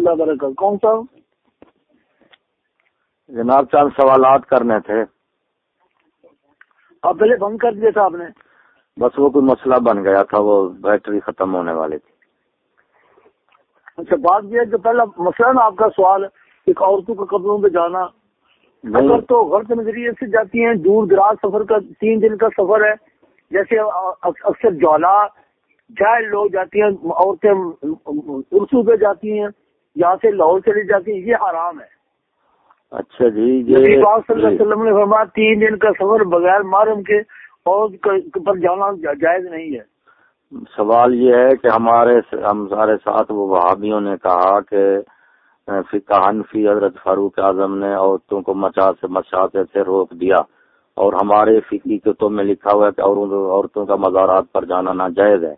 اللہ وبرکاتہ کون سا؟ جناب چند سوالات کرنے تھے۔ آپ پہلے بند کر دیا تھا آپ نے؟ بس وہ کوئی مسئلہ بن گیا تھا وہ بیٹری ختم ہونے والی تھی۔ اچھا بات یہ ہے جو پہلا مسئلہ نا آپ کا سوال ایک عورتوں کے قبروں پہ جانا۔ اگر تو غلط نظریے سے جاتی ہیں دور دراز سفر کا تین دن کا سفر ہے جیسے اکثر جولا جائے لوگ جاتی ہیں عورتیں ارسو پہ جاتی ہیں۔ یہاں سے لاہور چلی جاتی یہ حرام ہے۔ اچھا جی صلی اللہ علیہ وسلم نے فرمایا تین دن کا سفر بغیر محرم کے اور پر جانا جائز نہیں ہے۔ سوال یہ ہے کہ ہمارے ہمارے ساتھ وہ وہابیوں نے کہا کہ فقہ حنفی حضرت فاروق اعظم نے عورتوں کو مچا سے مچاتے سے روک دیا۔ اور ہمارے فقی کتوں میں لکھا ہوا ہے کہ عورتوں کا مزارات پر جانا ناجائز ہے۔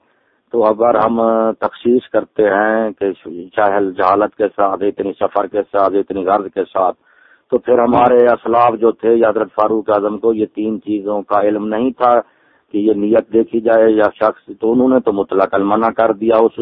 تو اگر ہم تخصیص کرتے ہیں کہ چاہل جہالت کے ساتھ، اتنی سفر کے ساتھ، اتنی غرض کے ساتھ، تو پھر ہمارے اسلاف جو تھے حضرت فاروق اعظم کو یہ تین چیزوں کا علم نہیں تھا کہ یہ نیت دیکھی جائے یا شخص، تو انہوں نے تو مطلق منع کر دیا اس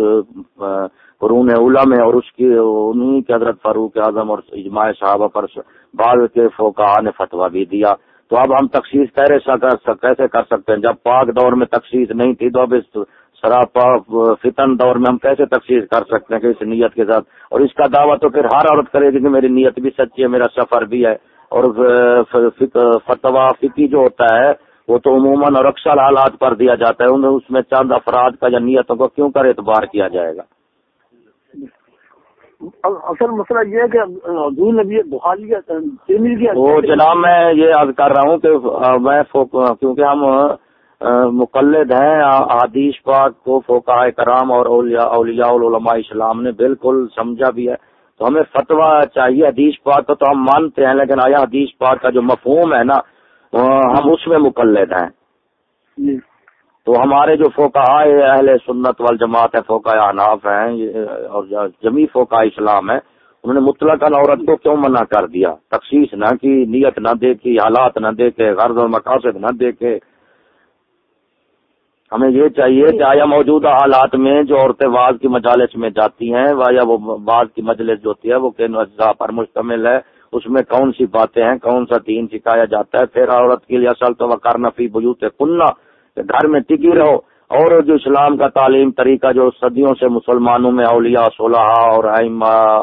قرون اولا میں اور اس کی انہیں کے حضرت فاروق اعظم اور اجماع صحابہ پر بعض کے فوکا نے فتوا بھی دیا۔ تو اب ہم تخصیص کیسے کر سکتے ہیں؟ جب پاک دور میں تخصیص نہیں تھی تو اب اس سراپا فتن دور میں ہم کیسے تفصیل کر سکتے ہیں کہ اس نیت کے ساتھ؟ اور اس کا دعویٰ تو پھر ہر عورت کرے گی کہ میری نیت بھی سچی ہے میرا سفر بھی ہے۔ اور فتوا فکی جو ہوتا ہے وہ تو عموماً اور اکثر حالات پر دیا جاتا ہے۔ انہیں اس میں چند افراد کا یا نیتوں کو کیوں کر اعتبار کیا جائے گا؟ اصل مسئلہ یہ ہے کہ وہ جناب میں یہ عرض کر رہا ہوں کہ میں کیونکہ ہم مقلد ہیں حدیث پاک کو فوکا کرام اور اولیاء اولیاء العلماء اسلام نے بالکل سمجھا بھی ہے۔ تو ہمیں فتویٰ چاہیے حدیث پاک کو تو ہم مانتے ہیں لیکن آیا حدیث پاک کا جو مفہوم ہے نا ہم اس میں مقلد ہیں۔ جی۔ تو ہمارے جو فوکا اہل سنت وال جماعت ہے فوکا اناف ہیں اور جمی فوکا اسلام ہے انہوں نے مطلق عورت کو کیوں منع کر دیا؟ تخصیص نہ کی نیت نہ دیکھی حالات نہ دیکھے غرض و مقاصد نہ دیکھے۔ ہمیں یہ چاہیے کہ آیا موجودہ حالات میں جو عورتیں بعض کی مجالس میں جاتی ہیں یا وہ بعض کی مجلس جو ہوتی ہے وہ کن اجزاء پر مشتمل ہے اس میں کون سی باتیں ہیں کون سا دین سکھایا جاتا ہے پھر عورت کے لیے اصل تو وقار نفی بجوت کننا گھر میں ٹکی رہو۔ اور جو اسلام کا تعلیم طریقہ جو صدیوں سے مسلمانوں میں اولیاء صلاح اور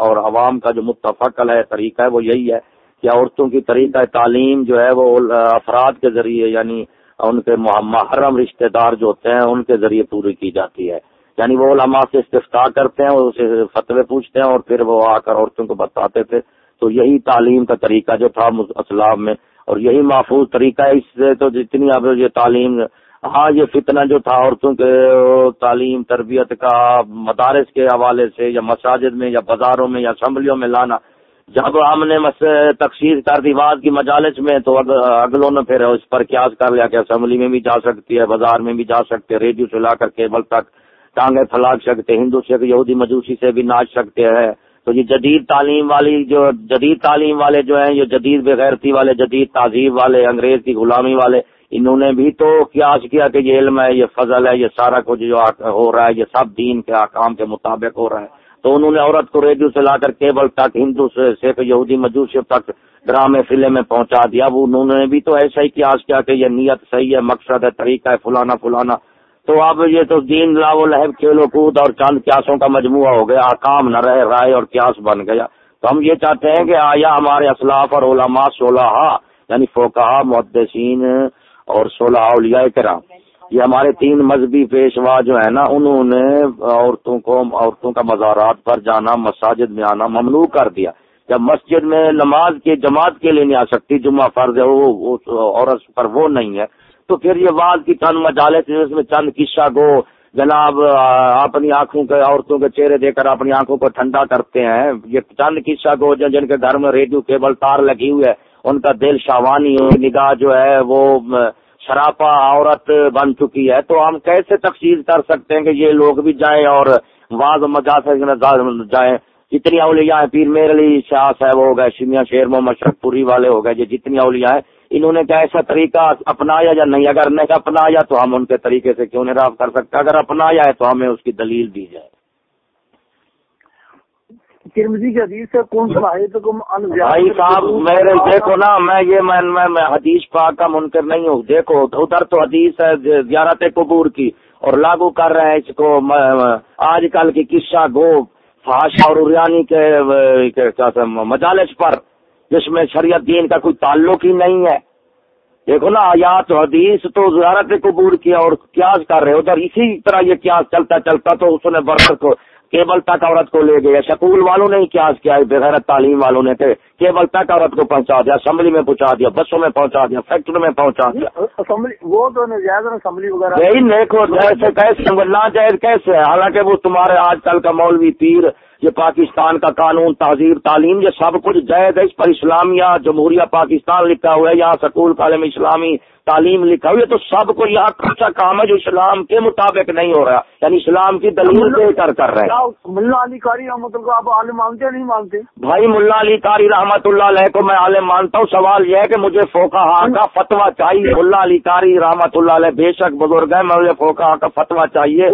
اور عوام کا جو متفق ہے طریقہ ہے وہ یہی ہے کہ عورتوں کی طریقہ تعلیم جو ہے وہ افراد کے ذریعے یعنی ان کے محرم رشتہ دار جو ہوتے ہیں، ان کے ذریعے پوری کی جاتی ہے۔ یعنی وہ علماء سے استفتا کرتے ہیں اور اسے فتوے پوچھتے ہیں اور پھر وہ آ کر عورتوں کو بتاتے تھے۔ تو یہی تعلیم کا طریقہ جو تھا اسلام میں۔ اور یہی محفوظ طریقہ ہے اس سے تو جتنی اب یہ تعلیم ہاں یہ فتنہ جو تھا عورتوں کے، تعلیم، تربیت کا مدارس کے حوالے سے یا مساجد میں یا بازاروں میں یا اسمبلیوں میں لانا جب ہم نے تقسیم کر دی بعد کی مجالس میں تو اگلوں نے پھر اس پر کیاس کر لیا کہ اسمبلی میں بھی جا سکتی ہے، بازار میں بھی جا سکتے ریڈیو سے لا کر کیبل تک ٹانگیں پھلاک سکتے ہندو سے یہودی، مجوسی سے بھی ناچ سکتے ہیں۔ تو یہ جدید تعلیم والی جو جدید تعلیم والے جو ہیں، یہ جدید بغیرتی والے، جدید تہذیب والے، انگریز کی غلامی والے، انہوں نے بھی تو قیاس کیا کہ یہ علم ہے، یہ فضل ہے، یہ سارا کچھ جو ہو رہا ہے، یہ سب دین کے احکام کے مطابق ہو رہا ہے۔ تو انہوں نے عورت کو ریڈیو سے لا کر کیبل تک، ہندو سے، سکھ، یہودی مجوسی تک ڈرامے فلم میں پہنچا دیا۔ وہ انہوں نے بھی تو ایسا ہی قیاس کیا کہ یہ نیت صحیح ہے، مقصد ہے، طریقہ ہے، فلانا فلانا۔ تو اب یہ تو دین لا لہب کھیلو کود اور چاند قیاسوں کا مجموعہ ہو گیا۔ کام نہ رہے، رائے اور قیاس بن گیا۔ تو ہم یہ چاہتے ہیں کہ آیا ہمارے اسلاف اور علماء سولہ یعنی فوکہ محدثین اور سولہ اولیاء کرام۔ یہ ہمارے تین مذہبی پیشوا جو ہے نا، انہوں نے عورتوں کو، عورتوں کا مزارات پر جانا، مساجد میں آنا ممنوع کر دیا۔ جب مسجد میں نماز کی جماعت کے لیے نہیں آ سکتی، جمعہ فرض ہے، وہ عورت پر وہ نہیں ہے، تو پھر یہ بعد کی چند مجالے تھے اس میں چند قصہ گو، جناب، اپنی آنکھوں کے، عورتوں کے چہرے دے کر اپنی آنکھوں کو ٹھنڈا کرتے ہیں۔ یہ چند قصہ گو جن کے گھر میں ریڈیو کیبل تار لگی ہوئی ہے، ان کا دل شاوانی نگاہ جو ہے وہ سراپا عورت بن چکی ہے، تو ہم کیسے تفصیل کر سکتے ہیں کہ یہ لوگ بھی جائیں اور واض مجا جائیں؟ جتنی اولیاء ہیں پیر میر علی شاہ صاحب ہو گئے شمیا شیر محمد شرف پوری والے ہو گئے یہ جتنی اولیاء ہیں، انہوں نے کیا ایسا طریقہ اپنایا یا نہیں؟ اگر نہیں اپنایا تو ہم ان کے طریقے سے کیوں نہیں کر سکتے؟ اگر اپنایا ہے تو ہمیں اس کی دلیل دی جائے۔ ترمزی کی حدیث ہے کون بھائی صاحب میرے دیکھو نا میں یہ میں حدیث پاک کا منکر نہیں ہوں۔ دیکھو ادھر تو حدیث ہے زیارت قبور کی اور لاگو کر رہے ہیں اس کو۔ آج کل کی قصہ گو فاش اور اریانی کے مجالس پر جس میں شریعت دین کا کوئی تعلق ہی نہیں ہے۔ دیکھو نا آیات حدیث تو زیارت قبور کیا اور قیاس کر رہے ادھر اسی طرح یہ قیاس چلتا چلتا تو اس نے برکر کو کیبل تک عورت کو لے گئے سکول والوں نے قیاس کیا بغیر تعلیم والوں نے تھے۔ کیبل تک عورت کو پہنچا دیا اسمبلی میں پہنچا دیا بسوں میں پہنچا دیا فیکٹری میں پہنچا دیا۔ اسمبلی وہ تو اسمبلی وغیرہ۔ یہی دیکھو جیسے کیسے جائز کیسے حالانکہ وہ تمہارے آج کل کا مولوی پیر یہ پاکستان کا قانون تہذیب تعلیم یہ سب کچھ جائز ہے۔ اس پر اسلامیہ جمہوریہ پاکستان لکھا ہوا ہے یہاں سکول کالم اسلامی تعلیم لکھا ہوئی ہے تو سب کو یہاں کچھ کام ہے جو اسلام کے مطابق نہیں ہو رہا۔ یعنی اسلام کی دلیل دے کر کر رہے ہیں۔ ملا علی کاری رحمت اللہ آپ عالم مانتے نہیں مانتے؟ بھائی ملا علی کاری رحمت اللہ علیہ کو میں عالم مانتا ہوں۔ سوال یہ ہے کہ مجھے فوکا کا فتوا چاہیے۔ ملا علی کاری رحمت اللہ علیہ بے شک بزرگ ہے مجھے فوکا کا فتوا چاہیے۔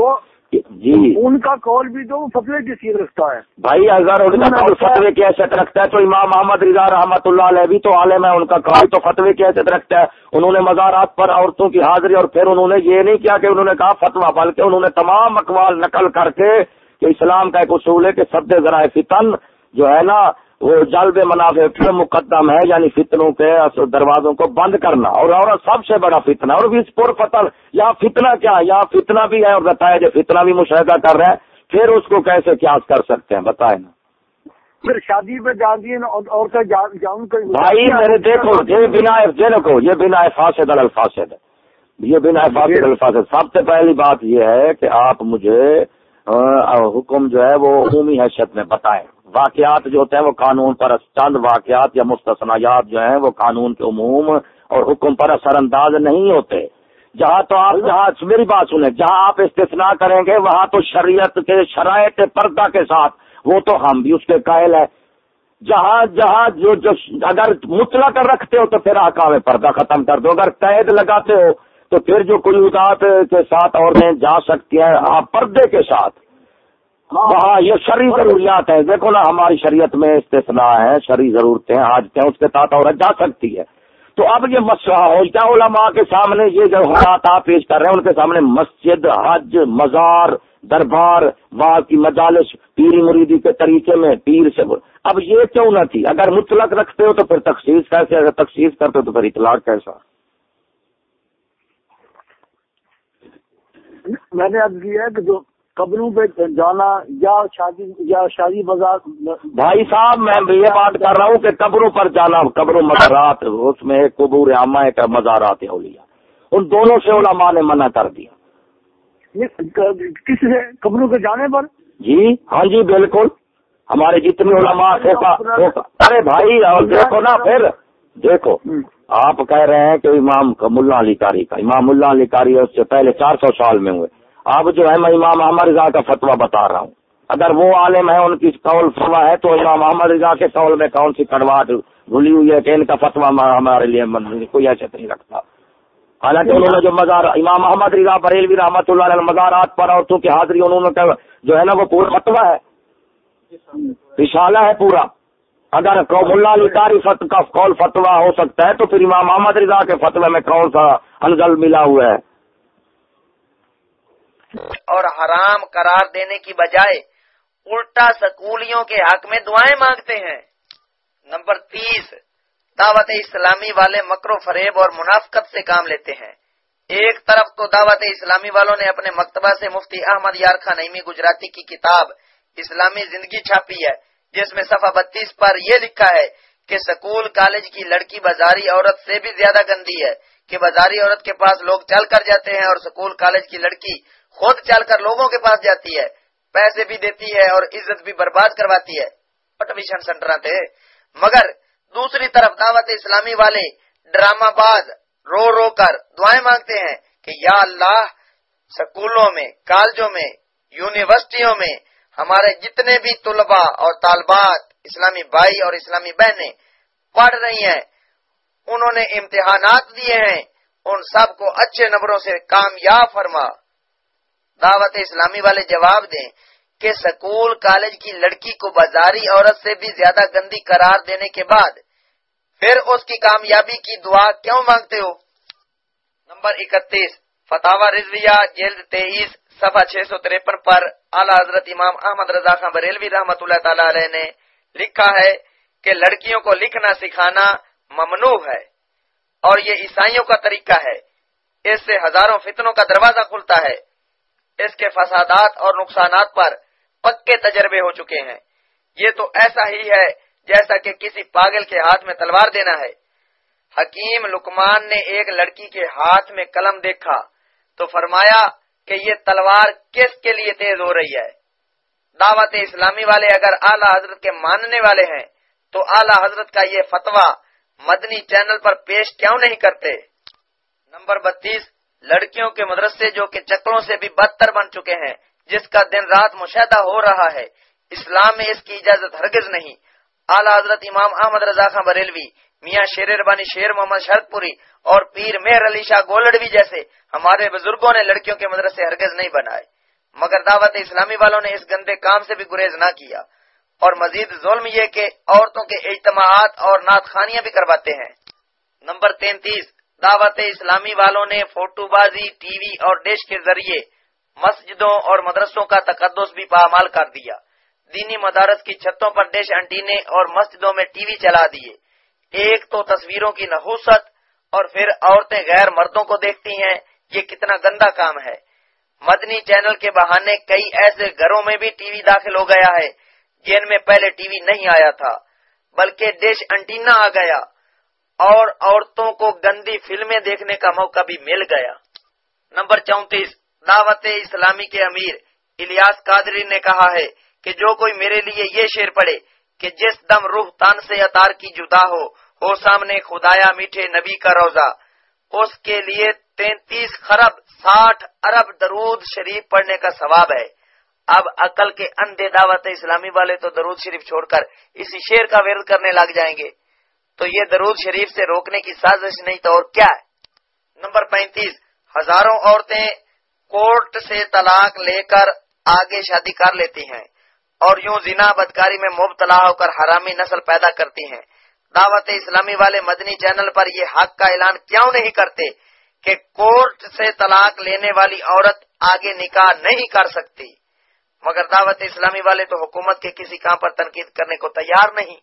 جی۔ ان کا کال بھی تو فتوے کی سیت رکھتا ہے۔ بھائی اگر ان کا کال فتوے کی حیثیت رکھتا ہے تو امام محمد رضا رحمت اللہ علیہ بھی تو عالم ہے ان کا کال تو فتوے کی حیثیت رکھتا ہے۔ انہوں نے مزارات پر عورتوں کی حاضری اور پھر انہوں نے یہ نہیں کیا کہ انہوں نے کہا فتوا بلکہ انہوں نے تمام اقوال نقل کر کے کہ اسلام کا ایک اصول ہے کہ سب ذرائع فتن جو ہے نا وہ جلب منافع پھر مقدم ہے یعنی فتنوں کے دروازوں کو بند کرنا۔ اور اور سب سے بڑا فتنہ اور اس پر فتن یا فتنہ کیا؟ یا فتنہ بھی ہے اور بتایا جو فتنہ بھی مشاہدہ کر رہے ہیں پھر اس کو کیسے قیاس کر سکتے ہیں؟ بتائیں نا۔ پھر شادی پہ جان دیے اور بھائی میرے دیکھو یہ بنا دیکھو یہ بنا فاسد الفاصد ہے یہ بنا فاسد الفاصد سب سے پہلی بات یہ ہے کہ آپ مجھے حکم جو ہے وہ عمومی حیثیت میں بتائیں۔ واقعات جو ہوتے ہیں وہ قانون پر چند واقعات یا مستثنیات جو ہیں وہ قانون کے عموم اور حکم پر اثر انداز نہیں ہوتے۔ جہاں تو آپ جہاں میری بات سنیں، جہاں آپ استثناء کریں گے، وہاں تو شریعت کے شرائط پردہ کے ساتھ، وہ تو ہم بھی اس کے قائل ہیں۔ جہاں جہاں جو جو اگر مطلق رکھتے ہو تو پھر آکام پردہ ختم کر دو۔ اگر قید لگاتے ہو تو پھر جو کل کے ساتھ عورتیں جا سکتی ہیں، آپ پردے کے ساتھ۔ وہاں یہ شرعی ضروریات ہیں. دیکھو نا ہماری شریعت میں استثناء ہے شرعی ضرورتیں آج اس کے ساتھ عورت جا سکتی ہے؟ تو اب یہ مسئلہ ہو کیا علماء کے سامنے یہ جو حالات آپ پیش کر رہے ہیں ان کے سامنے مسجد حج مزار دربار وہاں کی مجالس پیری مریدی کے طریقے میں پیر سے اب یہ کیوں نہ تھی؟ اگر مطلق رکھتے ہو تو پھر تخصیص کیسے؟ اگر تخصیص کرتے ہو تو پھر اطلاق کیسا؟ میں نے اب کیا کہ جو قبروں پہ جانا یا شادی یا شادی بازار بھائی صاحب میں یہ بات کر رہا ہوں کہ قبروں پر جانا قبر مزارات اس میں ایک قبور عامہ ایک مزارات اولیا ان دونوں سے علماء نے منع کر دیا۔ کس سے؟ قبروں کے جانے پر؟ جی ہاں جی بالکل۔ ہمارے جتنے علماء ارے بھائی اور دیکھو نا پھر۔ دیکھو آپ کہہ رہے ہیں کہ امام ملا علی کاری کا۔ امام اللہ علی کاری اس سے پہلے چار سو سال میں ہوئے۔ اب جو ہے میں امام احمد رضا کا فتوا بتا رہا ہوں۔ اگر وہ عالم ہے، ان کی قول فرما ہے، تو امام احمد رضا کے قول میں کون سی کڑواٹ بھولی ہوئی ہے کہ ان کا فتوا ہمارے لیے کوئی ایسے نہیں رکھتا۔ حالانکہ انہوں نے جو مزار امام محمد رضا بریلوی رحمۃ اللہ علیہ مزارات پر عورتوں کی حاضری، انہوں نے جو ہے نا، وہ پورا فتوا ہے۔ رشالہ ہے پورا۔ اگر ملا علی کاری کا قول فتوا ہو سکتا ہے، تو پھر امام محمد رضا کے فتوے میں کون سا انزل ملا ہوا ہے؟ اور حرام قرار دینے کی بجائے الٹا سکولیوں کے حق میں دعائیں مانگتے ہیں۔ نمبر تیس، دعوت اسلامی والے مکر و فریب اور منافقت سے کام لیتے ہیں۔ ایک طرف تو دعوت اسلامی والوں نے اپنے مکتبہ سے مفتی احمد یار خان نئی گجراتی کی کتاب اسلامی زندگی چھاپی ہے، جس میں صفحہ بتیس پر یہ لکھا ہے کہ سکول کالج کی لڑکی بازاری عورت سے بھی زیادہ گندی ہے، کہ بازاری عورت کے پاس لوگ چل کر جاتے ہیں اور سکول کالج کی لڑکی خود چل کر لوگوں کے پاس جاتی ہے، پیسے بھی دیتی ہے اور عزت بھی برباد کرواتی ہے۔ پٹویشن سینٹر تھے مگر دوسری طرف دعوت اسلامی والے ڈرامہ باز رو رو کر دعائیں مانگتے ہیں کہ یا اللہ، سکولوں میں، کالجوں میں، یونیورسٹیوں میں ہمارے جتنے بھی طلباء اور طالبات، اسلامی بھائی اور اسلامی بہنیں پڑھ رہی ہیں، انہوں نے امتحانات دیے ہیں، ان سب کو اچھے نمبروں سے کامیاب فرما۔ دعوت اسلامی والے جواب دیں کہ سکول کالج کی لڑکی کو بازاری عورت سے بھی زیادہ گندی قرار دینے کے بعد پھر اس کی کامیابی کی دعا کیوں مانگتے ہو؟ نمبر اکتیس فتح رضویہ، جلد تیئیس، صفحہ چھ سو تریپن پر اعلیٰ حضرت امام احمد رضا خان بریلوی رحمۃ اللہ تعالی علیہ نے لکھا ہے کہ لڑکیوں کو لکھنا سکھانا ممنوع ہے اور یہ عیسائیوں کا طریقہ ہے۔ اس سے ہزاروں فتنوں کا دروازہ کھلتا ہے۔ اس کے فسادات اور نقصانات پر پکے تجربے ہو چکے ہیں۔ یہ تو ایسا ہی ہے جیسا کہ کسی پاگل کے ہاتھ میں تلوار دینا ہے۔ حکیم لکمان نے ایک لڑکی کے ہاتھ میں قلم دیکھا تو فرمایا کہ یہ تلوار کس کے لیے تیز ہو رہی ہے؟ دعوت اسلامی والے اگر اعلی حضرت کے ماننے والے ہیں تو اعلی حضرت کا یہ فتویٰ مدنی چینل پر پیش کیوں نہیں کرتے؟ نمبر بتیس لڑکیوں کے مدرسے جو کہ چکروں سے بھی بدتر بن چکے ہیں، جس کا دن رات مشاہدہ ہو رہا ہے، اسلام میں اس کی اجازت ہرگز نہیں۔ اعلیٰ حضرت امام احمد رضا خان بریلوی، میاں شیر ربانی شیر محمد شرد پوری اور پیر مہر علی شاہ گولڈوی جیسے ہمارے بزرگوں نے لڑکیوں کے مدرسے ہرگز نہیں بنائے۔ مگر دعوت اسلامی والوں نے اس گندے کام سے بھی گریز نہ کیا۔ اور مزید ظلم یہ کہ عورتوں کے اجتماعات اور نعت خانیاں بھی کرواتے ہیں۔ نمبر تینتیس دعوت اسلامی والوں نے فوٹو بازی، ٹی وی اور ڈش کے ذریعے مسجدوں اور مدرسوں کا تقدس بھی پامال کر دیا۔ دینی مدارس کی چھتوں پر ڈش انٹینے اور مسجدوں میں ٹی وی چلا دیے۔ ایک تو تصویروں کی نحوست اور پھر عورتیں غیر مردوں کو دیکھتی ہیں۔ یہ کتنا گندا کام ہے۔ مدنی چینل کے بہانے کئی ایسے گھروں میں بھی ٹی وی داخل ہو گیا ہے جن میں پہلے ٹی وی نہیں آیا تھا، بلکہ ڈش انٹینا آ گیا۔ اور عورتوں کو گندی فلمیں دیکھنے کا موقع بھی مل گیا۔ نمبر چونتیس، دعوت اسلامی کے امیر۔ الیاس قادری نے کہا ہے کہ جو کوئی میرے لیے یہ شیر پڑے کہ جس دم روح تان سے اتار کی جدا ہو ہو سامنے خدایا میٹھے نبی کا روزہ۔ اس کے لیے تینتیس خرب ساٹھ ارب درود شریف پڑھنے کا ثواب ہے۔ اب عقل کے اندھے دعوت اسلامی والے تو درود شریف چھوڑ کر اسی شیر کا ورد کرنے لگ جائیں گے۔ تو یہ درود شریف سے روکنے کی سازش نہیں تو اور کیا ہے؟ نمبر پینتیس، ہزاروں عورتیں کورٹ سے طلاق لے کر آگے شادی کر لیتی ہیں اور یوں زنا بدکاری میں مبتلا ہو کر حرامی نسل پیدا کرتی ہیں۔ دعوت اسلامی والے مدنی چینل پر یہ حق کا اعلان کیوں نہیں کرتے کہ کورٹ سے طلاق لینے والی عورت آگے نکاح نہیں کر سکتی؟ مگر دعوت اسلامی والے تو حکومت کے کسی کام پر تنقید کرنے کو تیار نہیں۔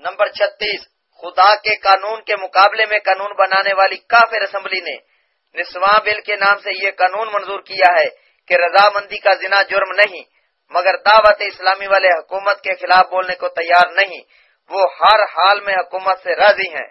نمبر چھتیس، خدا کے قانون کے مقابلے میں قانون بنانے والی کافر اسمبلی نے نسواں بل کے نام سے یہ قانون منظور کیا ہے کہ رضامندی کا زنا جرم نہیں، مگر دعوت اسلامی والے حکومت کے خلاف بولنے کو تیار نہیں، وہ ہر حال میں حکومت سے راضی ہیں۔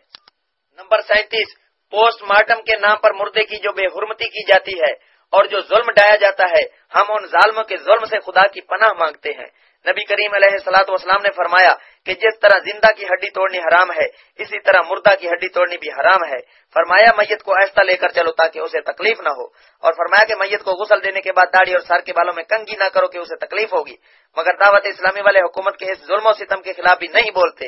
نمبر سینتیس، پوسٹ مارٹم کے نام پر مردے کی جو بے حرمتی کی جاتی ہے اور جو ظلم ڈایا جاتا ہے، ہم ان ظالموں کے ظلم سے خدا کی پناہ مانگتے ہیں۔ نبی کریم علیہ سلاۃ وسلام نے فرمایا کہ جس طرح زندہ کی ہڈی توڑنی حرام ہے، اسی طرح مردہ کی ہڈی توڑنی بھی حرام ہے۔ فرمایا، میت کو ایسا لے کر چلو تاکہ اسے تکلیف نہ ہو۔ اور فرمایا کہ میت کو غسل دینے کے بعد داڑھی اور سر کے بالوں میں کنگی نہ کرو کہ اسے تکلیف ہوگی۔ مگر دعوت اسلامی والے حکومت کے اس ظلم و ستم کے خلاف بھی نہیں بولتے۔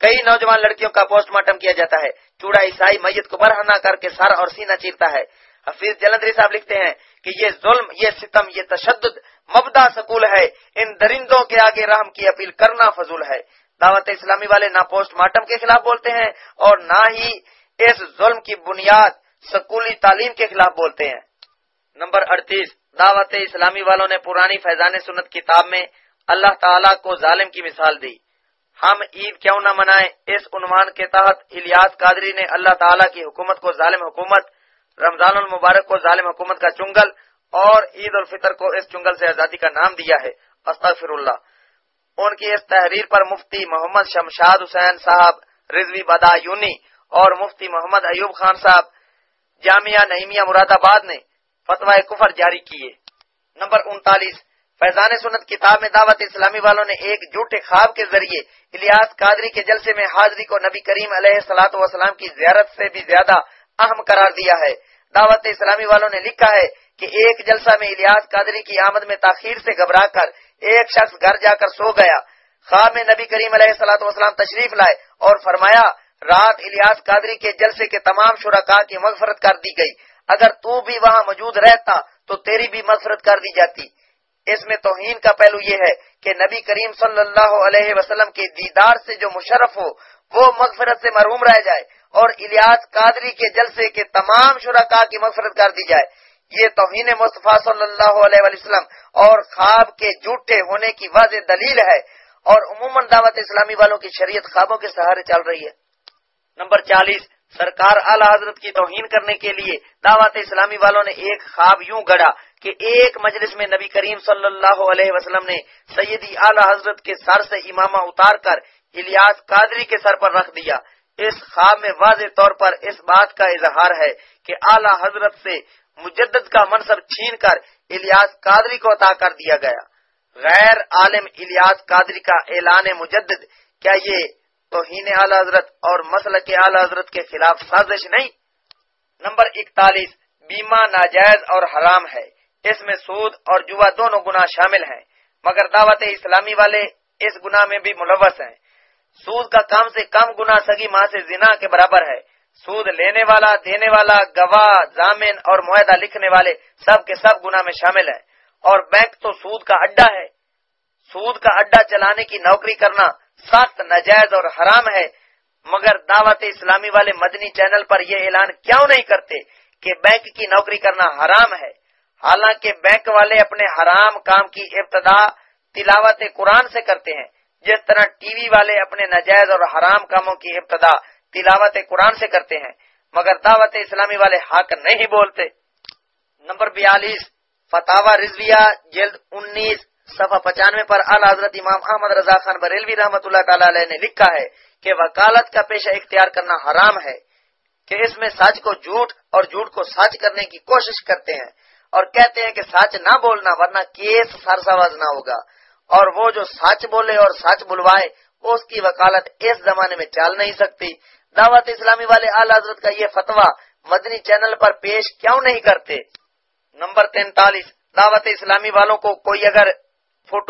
کئی نوجوان لڑکیوں کا پوسٹ مارٹم کیا جاتا ہے۔ چوڑا عیسائی میت کو برہنا کر کے سر اور سینہ چیرتا ہے۔ حفیظ جلندری صاحب لکھتے ہیں کہ یہ ظلم، یہ ستم، یہ تشدد مبدا سکول ہے۔ ان درندوں کے آگے رحم کی اپیل کرنا فضول ہے۔ دعوت اسلامی والے نہ پوسٹ مارٹم کے خلاف بولتے ہیں اور نہ ہی اس ظلم کی بنیاد سکولی تعلیم کے خلاف بولتے ہیں۔ نمبر اڑتیس، دعوت اسلامی والوں نے پرانی فیضان سنت کتاب میں اللہ تعالیٰ کو ظالم کی مثال دی۔ ہم عید کیوں نہ منائیں؟ اس عنوان کے تحت الیاس قادری نے اللہ تعالیٰ کی حکومت کو ظالم حکومت، رمضان المبارک کو ظالم حکومت کا چنگل اور عید الفطر کو اس چنگل سے آزادی کا نام دیا ہے۔ استغفر اللہ۔ ان کی اس تحریر پر مفتی محمد شمشاد حسین صاحب، رضوی بدا یونی اور مفتی محمد ایوب خان صاحب، جامعہ نعیمیہ مراد آباد نے فتوی کفر جاری کیے۔ نمبر انتالیس، فیضان سنت کتاب میں دعوت اسلامی والوں نے ایک جھوٹے خواب کے ذریعے الیاس قادری کے جلسے میں حاضری کو نبی کریم علیہ سلاۃ وسلام کی زیارت سے بھی زیادہ اہم قرار دیا ہے۔ دعوت اسلامی والوں نے لکھا ہے کہ ایک جلسہ میں الیاس قادری کی آمد میں تاخیر سے گھبرا کر ایک شخص گھر جا کر سو گیا۔ خواب میں نبی کریم علیہ سلاۃ وسلام تشریف لائے اور فرمایا، رات الیاس قادری کے جلسے کے تمام شرکا کی مغفرت کر دی گئی۔ اگر تو بھی وہاں موجود رہتا تو تیری بھی مغفرت کر دی جاتی۔ اس میں توہین کا پہلو یہ ہے کہ نبی کریم صلی اللہ علیہ وسلم کے دیدار سے جو مشرف ہو، وہ مغفرت سے مرحوم رہ جائے اور الیاس قادری کے جلسے کے تمام شرکا کی مغفرت کر دی جائے۔ یہ توہین مصطفیٰ صلی اللہ علیہ وسلم اور خواب کے جھوٹے ہونے کی واضح دلیل ہے اور عموماً دعوت اسلامی والوں کی شریعت خوابوں کے سہارے چل رہی ہے۔ نمبر چالیس، سرکار اعلی حضرت کی توہین کرنے کے لیے دعوت اسلامی والوں نے ایک خواب یوں گڑا کہ ایک مجلس میں نبی کریم صلی اللہ علیہ وسلم نے سیدی اعلی حضرت کے سر سے امامہ اتار کر الیاس قادری کے سر پر رکھ دیا۔ اس خواب میں واضح طور پر اس بات کا اظہار ہے کہ اعلی حضرت سے مجدد کا منصب چھین کر الیاس قادری کو عطا کر دیا گیا۔ غیر عالم الیاس قادری کا اعلان مجدد، کیا یہ توہین اعلی حضرت اور مسل کے اعلی حضرت کے خلاف سازش نہیں؟ نمبر اکتالیس، بیمہ ناجائز اور حرام ہے۔ اس میں سود اور جوا دونوں گنا شامل ہیں، مگر دعوت اسلامی والے اس گنا میں بھی ملوث ہیں۔ سود کا کم سے کم گنا سگی ماں سے زنا کے برابر ہے۔ سود لینے والا، دینے والا، گواہ، ضامن اور معاہدہ لکھنے والے سب کے سب گنا میں شامل ہیں۔ اور بینک تو سود کا اڈا ہے۔ سود کا اڈا چلانے کی نوکری کرنا سخت نجائز اور حرام ہے۔ مگر دعوت اسلامی والے مدنی چینل پر یہ اعلان کیوں نہیں کرتے کہ بینک کی نوکری کرنا حرام ہے؟ حالانکہ بینک والے اپنے حرام کام کی ابتدا تلاوت قرآن سے کرتے ہیں۔ جس طرح ٹی وی والے اپنے نجائز اور حرام کاموں کی ابتدا تلاوت قرآن سے کرتے ہیں، مگر دعوت اسلامی والے حق نہیں بولتے۔ نمبر بیالیس فتح رضویہ، جلد انیس، صفحہ پچانوے پر اعلی حضرت امام احمد رضا خان بریلوی رحمۃ اللہ تعالی علیہ نے لکھا ہے کہ وکالت کا پیشہ اختیار کرنا حرام ہے، کہ اس میں سچ کو جھوٹ اور جھوٹ کو سچ کرنے کی کوشش کرتے ہیں اور کہتے ہیں کہ سچ نہ بولنا ورنہ کیس سرسواز نہ ہوگا۔ اور وہ جو سچ بولے اور سچ بلوائے، اس کی وکالت اس زمانے میں چل نہیں سکتی۔ دعوت اسلامی والے اعلی حضرت کا یہ فتویٰ مدنی چینل پر پیش کیوں نہیں کرتے؟ نمبر تینتالیس، دعوت اسلامی والوں کو کوئی اگر